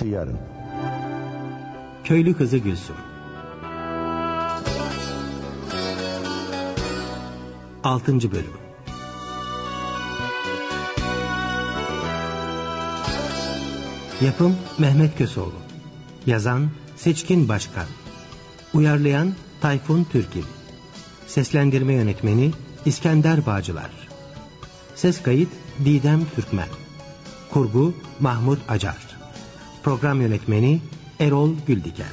Dünyası yarın. Köylü kızı Gülsüm. Altıncı bölüm. Yapım Mehmet Kösoğlu. Yazan Seçkin Başkan. Uyarlayan Tayfun Türkil. Seslendirme yönetmeni İskender Bağcılar. Ses kayıt Didem Türkmen. Kurgu Mahmut Acar. Program yönetmeni Erol Güldiken.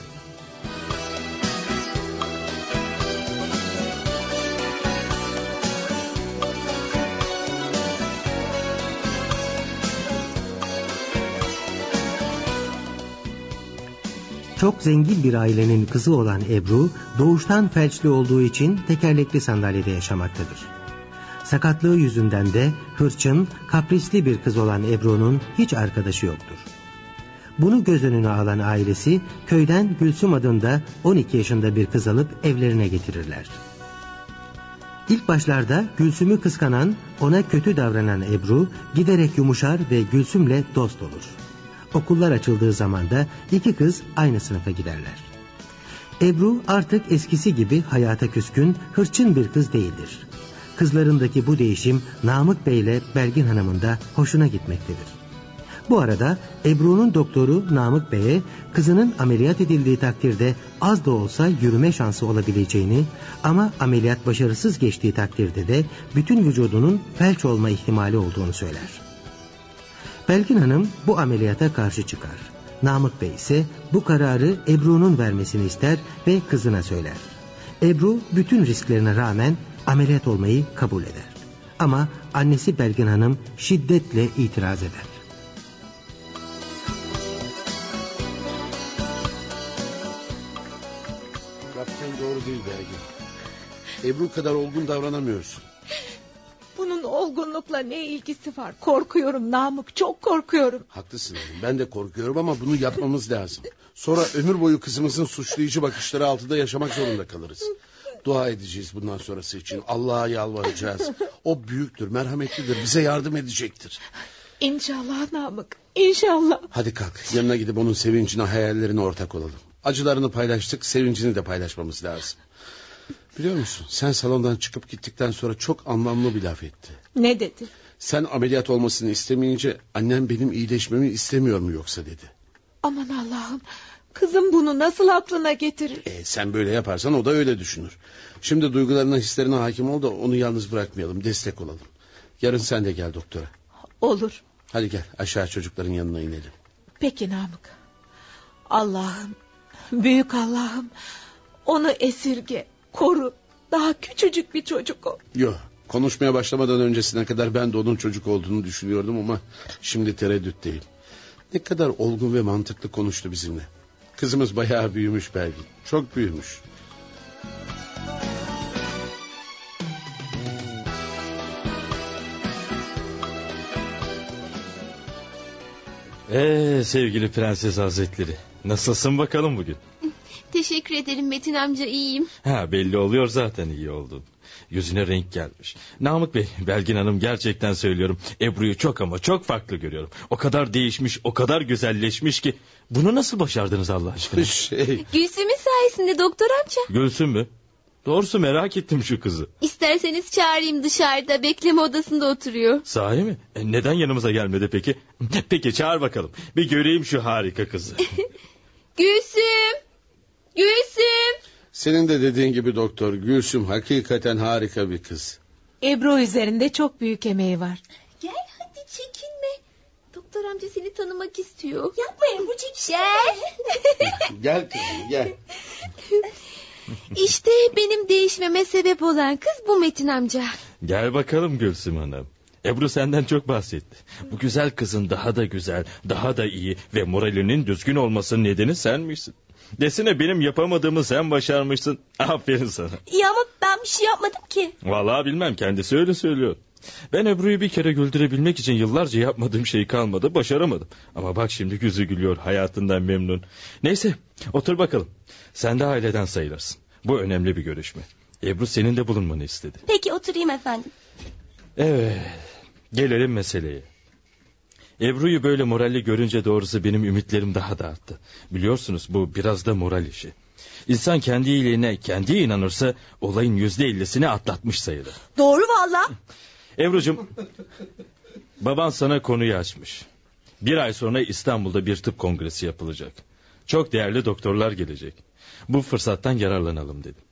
Çok zengin bir ailenin kızı olan Ebru, doğuştan felçli olduğu için tekerlekli sandalyede yaşamaktadır. Sakatlığı yüzünden de hırçın, kaprisli bir kız olan Ebru'nun hiç arkadaşı yoktur. Bunu göz önüne alan ailesi köyden Gülsüm adında 12 yaşında bir kız alıp evlerine getirirler. İlk başlarda Gülsüm'ü kıskanan, ona kötü davranan Ebru giderek yumuşar ve Gülsüm'le dost olur. Okullar açıldığı zaman da iki kız aynı sınıfa giderler. Ebru artık eskisi gibi hayata küskün, hırçın bir kız değildir. Kızlarındaki bu değişim Namık Bey ile Belgin Hanım'ın da hoşuna gitmektedir. Bu arada Ebru'nun doktoru Namık Bey'e kızının ameliyat edildiği takdirde az da olsa yürüme şansı olabileceğini ama ameliyat başarısız geçtiği takdirde de bütün vücudunun felç olma ihtimali olduğunu söyler. Belgin Hanım bu ameliyata karşı çıkar. Namık Bey ise bu kararı Ebru'nun vermesini ister ve kızına söyler. Ebru bütün risklerine rağmen ameliyat olmayı kabul eder. Ama annesi Belgin Hanım şiddetle itiraz eder. Ebru kadar olgun davranamıyorsun. Bunun olgunlukla ne ilgisi var? Korkuyorum Namık, çok korkuyorum. Haklısın hanım. Ben de korkuyorum ama bunu yapmamız lazım. Sonra ömür boyu kızımızın suçlayıcı bakışları altında yaşamak zorunda kalırız. Dua edeceğiz bundan sonrası için. Allah'a yalvaracağız. O büyüktür, merhametlidir, bize yardım edecektir. İnşallah Namık, inşallah. Hadi kalk, yanına gidip onun sevincine, hayallerine ortak olalım. Acılarını paylaştık, sevincini de paylaşmamız lazım. Biliyor musun, sen salondan çıkıp gittikten sonra çok anlamlı bir laf etti. Ne dedi? Sen ameliyat olmasını istemeyince annem benim iyileşmemi istemiyor mu yoksa dedi. Aman Allah'ım, kızım bunu nasıl aklına getirir? E, sen böyle yaparsan o da öyle düşünür. Şimdi duygularına hislerine hakim ol da onu yalnız bırakmayalım destek olalım. Yarın sen de gel doktora. Olur. Hadi gel aşağı çocukların yanına inelim. Peki Namık. Allah'ım, büyük Allah'ım onu esirge, koru. Daha küçücük bir çocuk o. Yok konuşmaya başlamadan öncesine kadar ben de onun çocuk olduğunu düşünüyordum ama şimdi tereddütteyim. Ne kadar olgun ve mantıklı konuştu bizimle. Kızımız bayağı büyümüş belki. Çok büyümüş. Ee sevgili prenses hazretleri. Nasılsın bakalım bugün? Teşekkür ederim Metin amca iyiyim. Ha belli oluyor zaten iyi oldun. Yüzüne renk gelmiş. Namık Bey, Belgin Hanım gerçekten söylüyorum. Ebru'yu çok ama çok farklı görüyorum. O kadar değişmiş, o kadar güzelleşmiş ki. Bunu nasıl başardınız Allah aşkına? Şey, Gülsüm'ün sayesinde doktor amca. Gülsün mü? Doğrusu merak ettim şu kızı. İsterseniz çağırayım dışarıda bekleme odasında oturuyor. Sahi mi? E, neden yanımıza gelmedi peki? Peki çağır bakalım. Bir göreyim şu harika kızı. Gülsüm! Gülsüm! senin de dediğin gibi doktor Gülsüm hakikaten harika bir kız. Ebru üzerinde çok büyük emeği var. Gel hadi çekinme. Doktor amca seni tanımak istiyor. Yapmayın bu çekişme. Gel. Gel kızım gel. işte benim değişmeme sebep olan kız bu Metin amca. Gel bakalım Gülsüm Hanım. Ebru senden çok bahsetti. Bu güzel kızın daha da güzel, daha da iyi ve moralinin düzgün olmasının nedeni senmişsin. Desene benim yapamadığımı sen başarmışsın. Aferin sana. Ya ama ben bir şey yapmadım ki. Vallahi bilmem kendisi öyle söylüyor. Ben Ebru'yu bir kere güldürebilmek için yıllarca yapmadığım şey kalmadı başaramadım. Ama bak şimdi yüzü gülüyor hayatından memnun. Neyse otur bakalım. Sen de aileden sayılırsın. Bu önemli bir görüşme. Ebru senin de bulunmanı istedi. Peki oturayım efendim. Evet gelelim meseleye. Ebru'yu böyle moralli görünce doğrusu benim ümitlerim daha da arttı. Biliyorsunuz bu biraz da moral işi. İnsan kendi iyiliğine kendi inanırsa olayın yüzde ellisini atlatmış sayılır. Doğru valla. Ebru'cum baban sana konuyu açmış. Bir ay sonra İstanbul'da bir tıp kongresi yapılacak. Çok değerli doktorlar gelecek. Bu fırsattan yararlanalım dedim.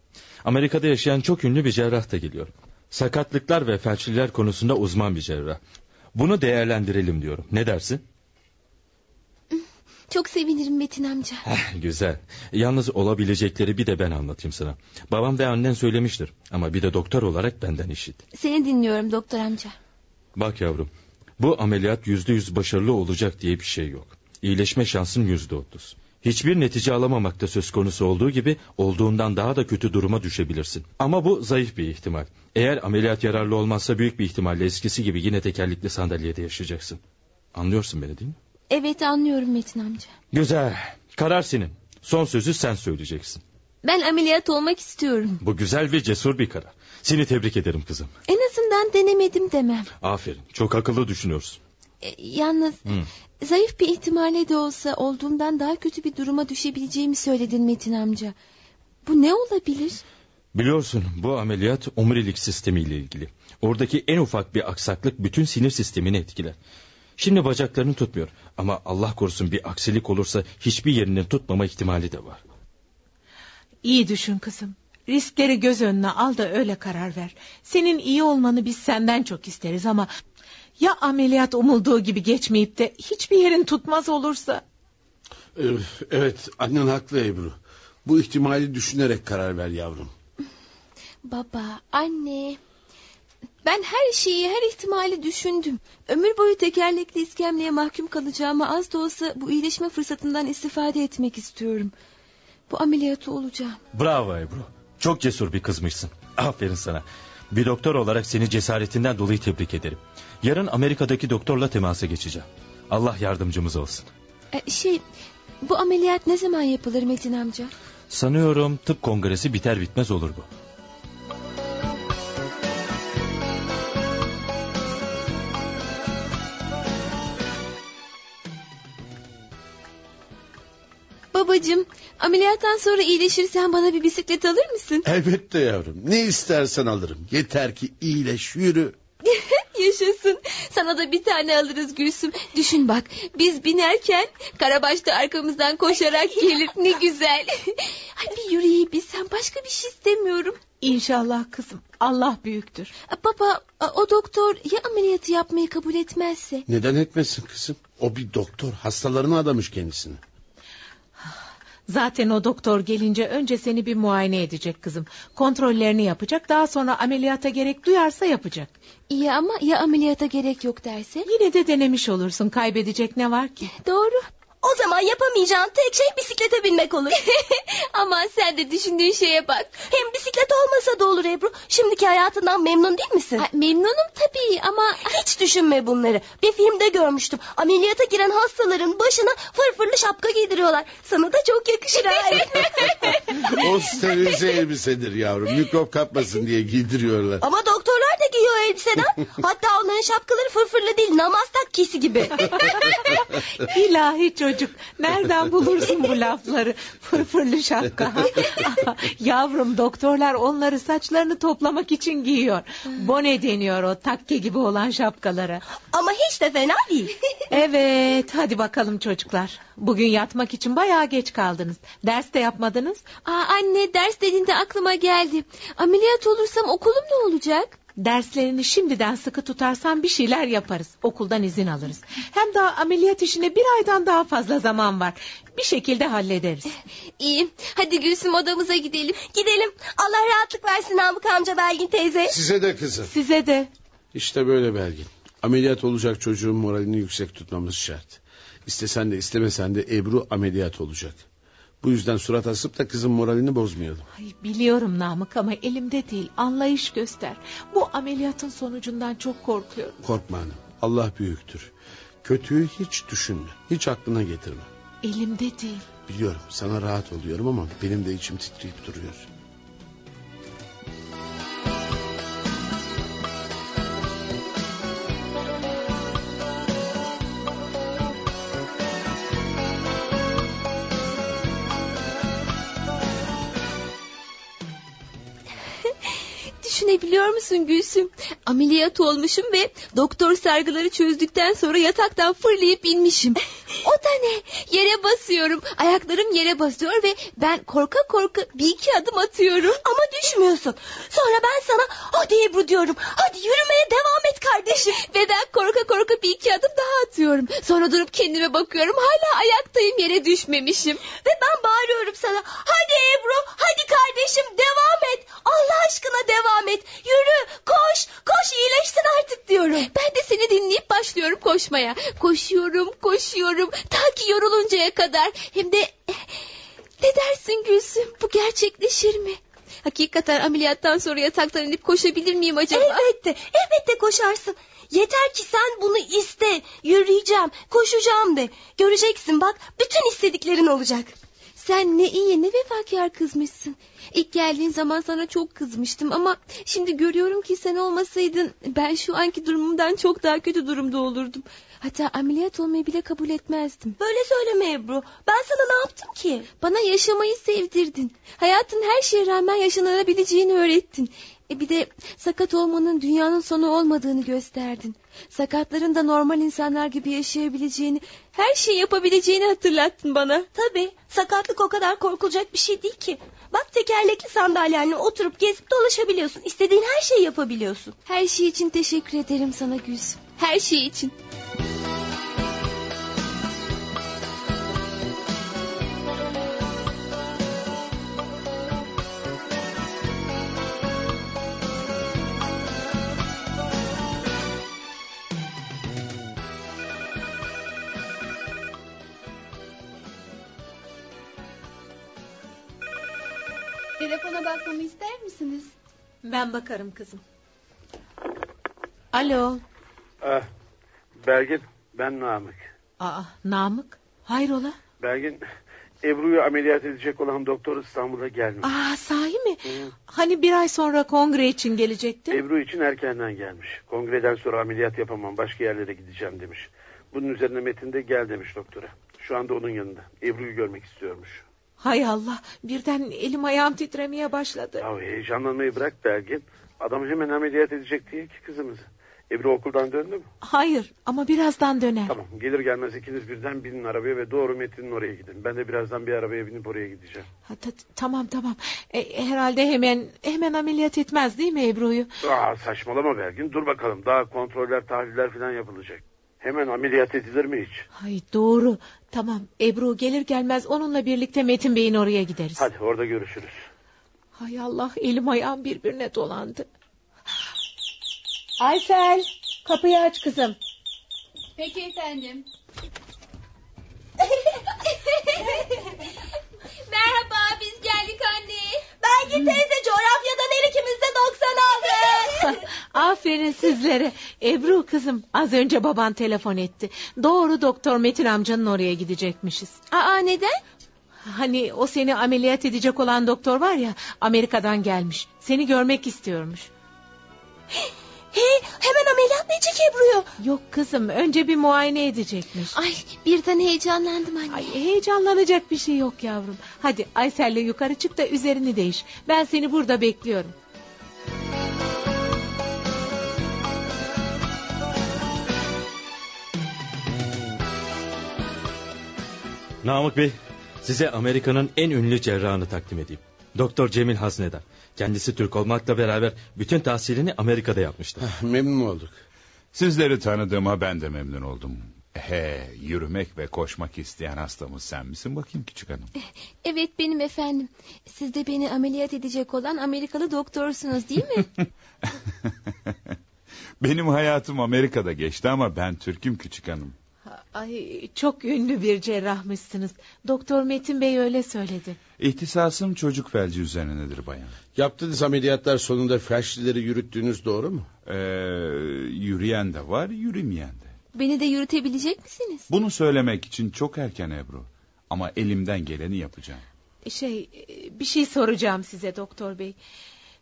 Amerika'da yaşayan çok ünlü bir cerrah da geliyor. Sakatlıklar ve felçliler konusunda uzman bir cerrah. Bunu değerlendirelim diyorum. Ne dersin? Çok sevinirim Metin amca. Heh, güzel. Yalnız olabilecekleri bir de ben anlatayım sana. Babam ve annen söylemiştir. Ama bir de doktor olarak benden işit. Seni dinliyorum doktor amca. Bak yavrum. Bu ameliyat yüzde yüz başarılı olacak diye bir şey yok. İyileşme şansın yüzde otuz. Hiçbir netice alamamakta söz konusu olduğu gibi olduğundan daha da kötü duruma düşebilirsin. Ama bu zayıf bir ihtimal. Eğer ameliyat yararlı olmazsa büyük bir ihtimalle eskisi gibi yine tekerlekli sandalyede yaşayacaksın. Anlıyorsun beni değil mi? Evet anlıyorum Metin amca. Güzel. Karar senin. Son sözü sen söyleyeceksin. Ben ameliyat olmak istiyorum. Bu güzel ve cesur bir karar. Seni tebrik ederim kızım. En azından denemedim demem. Aferin. Çok akıllı düşünüyorsun. E, yalnız Hı. zayıf bir ihtimalle de olsa olduğumdan daha kötü bir duruma düşebileceğimi söyledin Metin amca. Bu ne olabilir? Biliyorsun bu ameliyat omurilik sistemiyle ilgili. Oradaki en ufak bir aksaklık bütün sinir sistemini etkiler. Şimdi bacaklarını tutmuyor ama Allah korusun bir aksilik olursa hiçbir yerinin tutmama ihtimali de var. İyi düşün kızım. Riskleri göz önüne al da öyle karar ver. Senin iyi olmanı biz senden çok isteriz ama... ...ya ameliyat umulduğu gibi geçmeyip de hiçbir yerin tutmaz olursa... Ee, Evet annen haklı Ebru. Bu ihtimali düşünerek karar ver yavrum. Baba, anne. Ben her şeyi, her ihtimali düşündüm. Ömür boyu tekerlekli iskemleye mahkum kalacağıma az da olsa bu iyileşme fırsatından istifade etmek istiyorum. Bu ameliyatı olacağım. Bravo Ebru. Çok cesur bir kızmışsın. Aferin sana. Bir doktor olarak seni cesaretinden dolayı tebrik ederim. Yarın Amerika'daki doktorla temasa geçeceğim. Allah yardımcımız olsun. E, şey, bu ameliyat ne zaman yapılır Metin amca? Sanıyorum tıp kongresi biter bitmez olur bu. Babacığım, ameliyattan sonra iyileşirsen bana bir bisiklet alır mısın? Elbette yavrum. Ne istersen alırım. Yeter ki iyileş yürü. Yaşasın. Sana da bir tane alırız Gülsüm. Düşün bak biz binerken Karabaş da arkamızdan koşarak gelir. Ne güzel. Ay bir yürüyebilsem başka bir şey istemiyorum. İnşallah kızım. Allah büyüktür. Baba o doktor ya ameliyatı yapmayı kabul etmezse? Neden etmesin kızım? O bir doktor. Hastalarına adamış kendisini. Zaten o doktor gelince önce seni bir muayene edecek kızım. Kontrollerini yapacak daha sonra ameliyata gerek duyarsa yapacak. İyi ama ya ameliyata gerek yok derse? Yine de denemiş olursun kaybedecek ne var ki? Doğru. O zaman yapamayacağın tek şey bisiklete binmek olur. Aman sen de düşündüğün şeye bak. Hem bisiklet da olur Ebru. Şimdiki hayatından memnun değil misin? memnunum tabii ama... Hiç düşünme bunları. Bir filmde görmüştüm. Ameliyata giren hastaların başına fırfırlı şapka giydiriyorlar. Sana da çok yakışır ha. O sterilize elbisedir yavrum. Mikrop kapmasın diye giydiriyorlar. ama doktorlar da giyiyor elbiseden. Hatta onların şapkaları fırfırlı değil namaz takkisi gibi. İlahi çocuk nereden bulursun bu lafları fırfırlı şapka? Yavrum doktorlar onları saçlarını toplamak için giyiyor. Bone deniyor o takke gibi olan şapkalara. ama hiç de fena değil. Evet hadi bakalım çocuklar. Bugün yatmak için bayağı geç kaldınız. Ders de yapmadınız. Aa, anne ders dediğinde aklıma geldi. Ameliyat olursam okulum ne olacak? Derslerini şimdiden sıkı tutarsan bir şeyler yaparız. Okuldan izin alırız. Hem daha ameliyat işine bir aydan daha fazla zaman var. Bir şekilde hallederiz. İyi. Hadi Gülsüm odamıza gidelim. Gidelim. Allah rahatlık versin Namık amca Belgin teyze. Size de kızım. Size de. İşte böyle Belgin. Ameliyat olacak çocuğun moralini yüksek tutmamız şart. İstesen de istemesen de Ebru ameliyat olacak. Bu yüzden surat asıp da kızın moralini bozmayalım. Ay, biliyorum Namık ama elimde değil. Anlayış göster. Bu ameliyatın sonucundan çok korkuyorum. Korkma hanım. Allah büyüktür. Kötüyü hiç düşünme. Hiç aklına getirme. Elimde değil. Biliyorum sana rahat oluyorum ama benim de içim titreyip duruyor. Düşünebiliyor musun Gülsüm? Ameliyat olmuşum ve doktor sargıları çözdükten sonra yataktan fırlayıp inmişim. O da ne? Yere basıyorum. Ayaklarım yere basıyor ve ben korka korka bir iki adım atıyorum. Ama düşmüyorsun. Sonra ben sana hadi Ebru diyorum. Hadi yürümeye devam et kardeşim. Ve ben korka korka bir iki adım daha atıyorum. Sonra durup kendime bakıyorum. Hala ayaktayım yere düşmemişim. Ve ben bağırıyorum sana. Hadi Ebru hadi kardeşim devam et. Allah aşkına devam et. Yürü koş koş iyileşsin artık diyorum. Ben de seni dinleyip başlıyorum koşmaya. Koşuyorum koşuyorum ta ki yoruluncaya kadar. Hem de ne dersin Gülsüm bu gerçekleşir mi? Hakikaten ameliyattan sonra yataktan inip koşabilir miyim acaba? Elbette elbette koşarsın. Yeter ki sen bunu iste. Yürüyeceğim, koşacağım de. Göreceksin bak bütün istediklerin olacak. Sen ne iyi ne vefakar kızmışsın. İlk geldiğin zaman sana çok kızmıştım ama şimdi görüyorum ki sen olmasaydın ben şu anki durumumdan çok daha kötü durumda olurdum. Hatta ameliyat olmayı bile kabul etmezdim. Böyle söyleme Ebru. Ben sana ne yaptım ki? Bana yaşamayı sevdirdin. Hayatın her şeye rağmen yaşanabileceğini öğrettin. E bir de sakat olmanın dünyanın sonu olmadığını gösterdin. Sakatların da normal insanlar gibi yaşayabileceğini, her şeyi yapabileceğini hatırlattın bana. Tabii, sakatlık o kadar korkulacak bir şey değil ki. Bak tekerlekli sandalyenle oturup gezip dolaşabiliyorsun. İstediğin her şeyi yapabiliyorsun. Her şey için teşekkür ederim sana Gülsüm. Her şey için. Telefona bakmamı ister misiniz? Ben bakarım kızım. Alo. Ah, Belgin ben Namık. Aa, Namık. Hayrola? Belgin Ebru'yu ameliyat edecek olan doktor İstanbul'a gelmiş. Aa, sahi mi? Hani bir ay sonra kongre için gelecekti. Ebru için erkenden gelmiş. Kongreden sonra ameliyat yapamam başka yerlere gideceğim demiş. Bunun üzerine Metin de gel demiş doktora. Şu anda onun yanında. Ebru'yu görmek istiyormuş. Hay Allah birden elim ayağım titremeye başladı. Ya heyecanlanmayı bırak Belgin. Adam hemen ameliyat edecek değil ki kızımızı. Ebru okuldan döndü mü? Hayır ama birazdan döner. Tamam gelir gelmez ikiniz birden binin arabaya ve doğru Metin'in oraya gidin. Ben de birazdan bir arabaya binip oraya gideceğim. Ha, ta- tamam tamam. E, herhalde hemen hemen ameliyat etmez değil mi Ebru'yu? Aa, saçmalama Belgin dur bakalım daha kontroller tahliller falan yapılacak. Hemen ameliyat edilir mi hiç? Hay doğru. Tamam Ebru gelir gelmez onunla birlikte Metin Bey'in oraya gideriz. Hadi orada görüşürüz. Hay Allah elim ayağım birbirine dolandı. Aysel kapıyı aç kızım. Peki efendim. Merhaba biz geldik anne. Belki teyze coğrafyadan her ikimiz de 90 aldı. Aferin sizlere. Ebru kızım az önce baban telefon etti. Doğru doktor Metin amcanın oraya gidecekmişiz. Aa neden? Hani o seni ameliyat edecek olan doktor var ya Amerika'dan gelmiş. Seni görmek istiyormuş. Hey, hemen ameliyat mı edecek Ebru'yu? Yok kızım önce bir muayene edecekmiş. Ay birden heyecanlandım anne. Ay heyecanlanacak bir şey yok yavrum. Hadi Aysel'le yukarı çık da üzerini değiş. Ben seni burada bekliyorum. Namık Bey, size Amerika'nın en ünlü cerrahını takdim edeyim. Doktor Cemil Haznedar. Kendisi Türk olmakla beraber bütün tahsilini Amerika'da yapmıştır. Memnun olduk. Sizleri tanıdığıma ben de memnun oldum. He, yürümek ve koşmak isteyen hastamız sen misin bakayım küçük hanım? Evet benim efendim. Siz de beni ameliyat edecek olan Amerikalı doktorsunuz değil mi? Benim hayatım Amerika'da geçti ama ben Türk'üm küçük hanım. Ay çok ünlü bir cerrahmışsınız. Doktor Metin Bey öyle söyledi. İhtisasım çocuk felci üzerinedir bayan. Yaptığınız ameliyatlar sonunda felçlileri yürüttüğünüz doğru mu? Ee, yürüyen de var, yürümeyen de. beni de yürütebilecek misiniz? Bunu söylemek için çok erken Ebru. Ama elimden geleni yapacağım. Şey bir şey soracağım size doktor bey.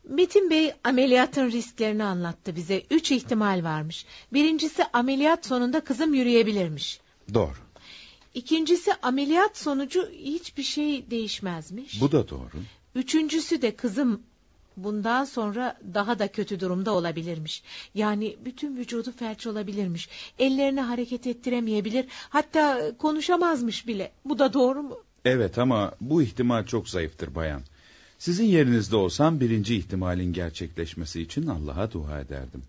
Metin Bey ameliyatın risklerini anlattı bize. Üç ihtimal varmış. Birincisi ameliyat sonunda kızım yürüyebilirmiş. Doğru. İkincisi ameliyat sonucu hiçbir şey değişmezmiş. Bu da doğru. Üçüncüsü de kızım Bundan sonra daha da kötü durumda olabilirmiş. Yani bütün vücudu felç olabilirmiş. Ellerini hareket ettiremeyebilir. Hatta konuşamazmış bile. Bu da doğru mu? Evet ama bu ihtimal çok zayıftır bayan. Sizin yerinizde olsam birinci ihtimalin gerçekleşmesi için Allah'a dua ederdim.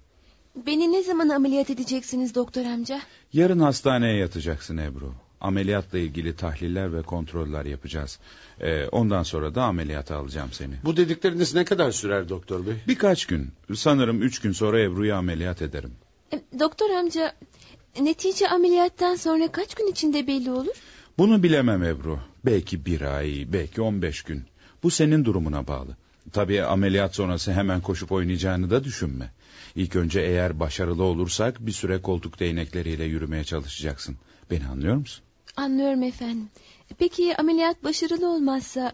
Beni ne zaman ameliyat edeceksiniz doktor amca? Yarın hastaneye yatacaksın Ebru. Ameliyatla ilgili tahliller ve kontroller yapacağız. Ee, ondan sonra da ameliyata alacağım seni. Bu dedikleriniz ne kadar sürer doktor bey? Birkaç gün. Sanırım üç gün sonra Ebru'yu ameliyat ederim. E, doktor amca netice ameliyattan sonra kaç gün içinde belli olur? Bunu bilemem Ebru. Belki bir ay, belki on beş gün. Bu senin durumuna bağlı. Tabii ameliyat sonrası hemen koşup oynayacağını da düşünme. İlk önce eğer başarılı olursak bir süre koltuk değnekleriyle yürümeye çalışacaksın. Beni anlıyor musun? Anlıyorum efendim. Peki ameliyat başarılı olmazsa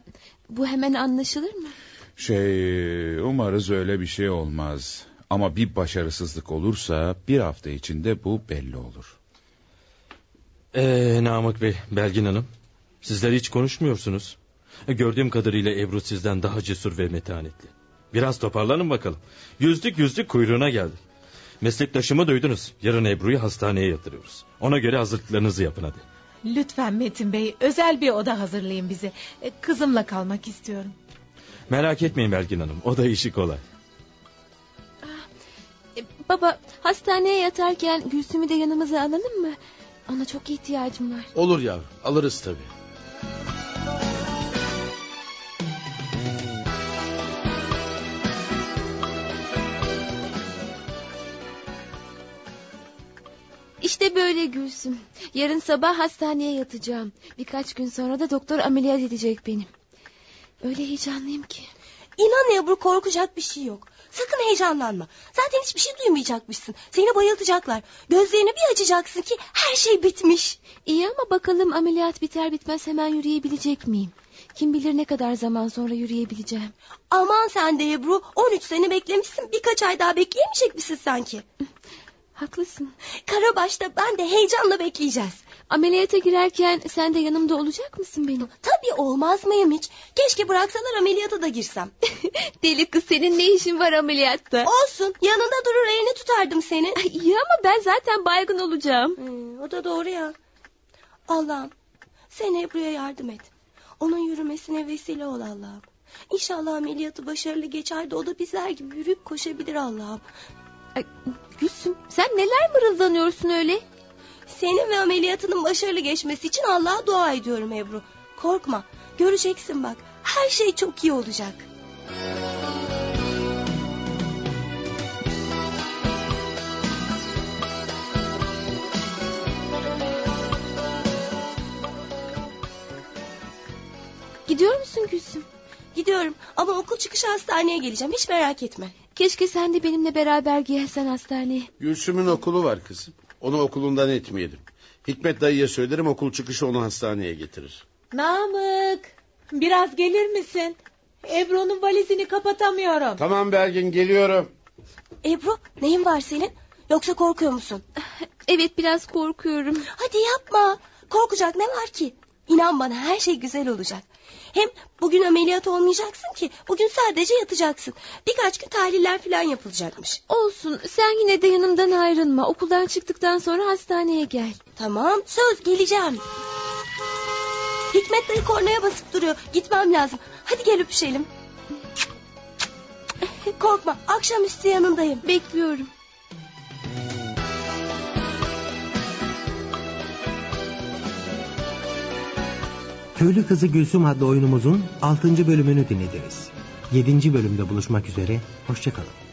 bu hemen anlaşılır mı? Şey umarız öyle bir şey olmaz. Ama bir başarısızlık olursa bir hafta içinde bu belli olur. Ee, Namık Bey, Belgin Hanım. Sizler hiç konuşmuyorsunuz. Gördüğüm kadarıyla Ebru sizden daha cesur ve metanetli. Biraz toparlanın bakalım. Yüzlük yüzlük kuyruğuna geldi. Meslektaşımı duydunuz. Yarın Ebru'yu hastaneye yatırıyoruz. Ona göre hazırlıklarınızı yapın hadi. Lütfen Metin Bey özel bir oda hazırlayın bize. E, kızımla kalmak istiyorum. Merak etmeyin Belgin Hanım. O da işi kolay. E, baba hastaneye yatarken Gülsüm'ü de yanımıza alalım mı? Ona çok ihtiyacım var. Olur yavrum alırız tabii. İşte böyle Gülsüm. Yarın sabah hastaneye yatacağım. Birkaç gün sonra da doktor ameliyat edecek benim. Öyle heyecanlıyım ki. İnan Ebru korkacak bir şey yok. Sakın heyecanlanma. Zaten hiçbir şey duymayacakmışsın. Seni bayıltacaklar. Gözlerini bir açacaksın ki her şey bitmiş. İyi ama bakalım ameliyat biter bitmez hemen yürüyebilecek miyim? Kim bilir ne kadar zaman sonra yürüyebileceğim. Aman sen de Ebru 13 sene beklemişsin. Birkaç ay daha bekleyemeyecek misin sanki? Haklısın. Karabaş'ta ben de heyecanla bekleyeceğiz. Ameliyata girerken sen de yanımda olacak mısın benim? Tabii olmaz mıyım hiç? Keşke bıraksalar ameliyata da girsem. Deli kız senin ne işin var ameliyatta? Olsun yanında durur elini tutardım seni. Ay, iyi ama ben zaten baygın olacağım. Hmm, o da doğru ya. Allah'ım sen Ebru'ya yardım et. Onun yürümesine vesile ol Allah'ım. İnşallah ameliyatı başarılı geçer de o da bizler gibi yürüyüp koşabilir Allah'ım. Ay, Gülsüm sen neler mırıldanıyorsun öyle? Senin ve ameliyatının başarılı geçmesi için Allah'a dua ediyorum Ebru. Korkma göreceksin bak her şey çok iyi olacak. Gidiyor musun Gülsüm? Gidiyorum ama okul çıkışı hastaneye geleceğim hiç merak etme. Keşke sen de benimle beraber gelsen hastaneye. Gülsüm'ün okulu var kızım. Onu okulundan etmeyelim. Hikmet dayıya söylerim okul çıkışı onu hastaneye getirir. Namık biraz gelir misin? Ebru'nun valizini kapatamıyorum. Tamam Belgin geliyorum. Ebru neyin var senin? Yoksa korkuyor musun? Evet biraz korkuyorum. Hadi yapma. Korkacak ne var ki? İnan bana her şey güzel olacak. Hem bugün ameliyat olmayacaksın ki. Bugün sadece yatacaksın. Birkaç gün tahliller falan yapılacakmış. Olsun sen yine de yanımdan ayrılma. Okuldan çıktıktan sonra hastaneye gel. Tamam söz geleceğim. Hikmet dayı kornaya basıp duruyor. Gitmem lazım. Hadi gel öpüşelim. Korkma akşamüstü yanındayım. Bekliyorum. Köylü Kızı Gülsüm adlı oyunumuzun 6. bölümünü dinlediniz. 7. bölümde buluşmak üzere, hoşçakalın.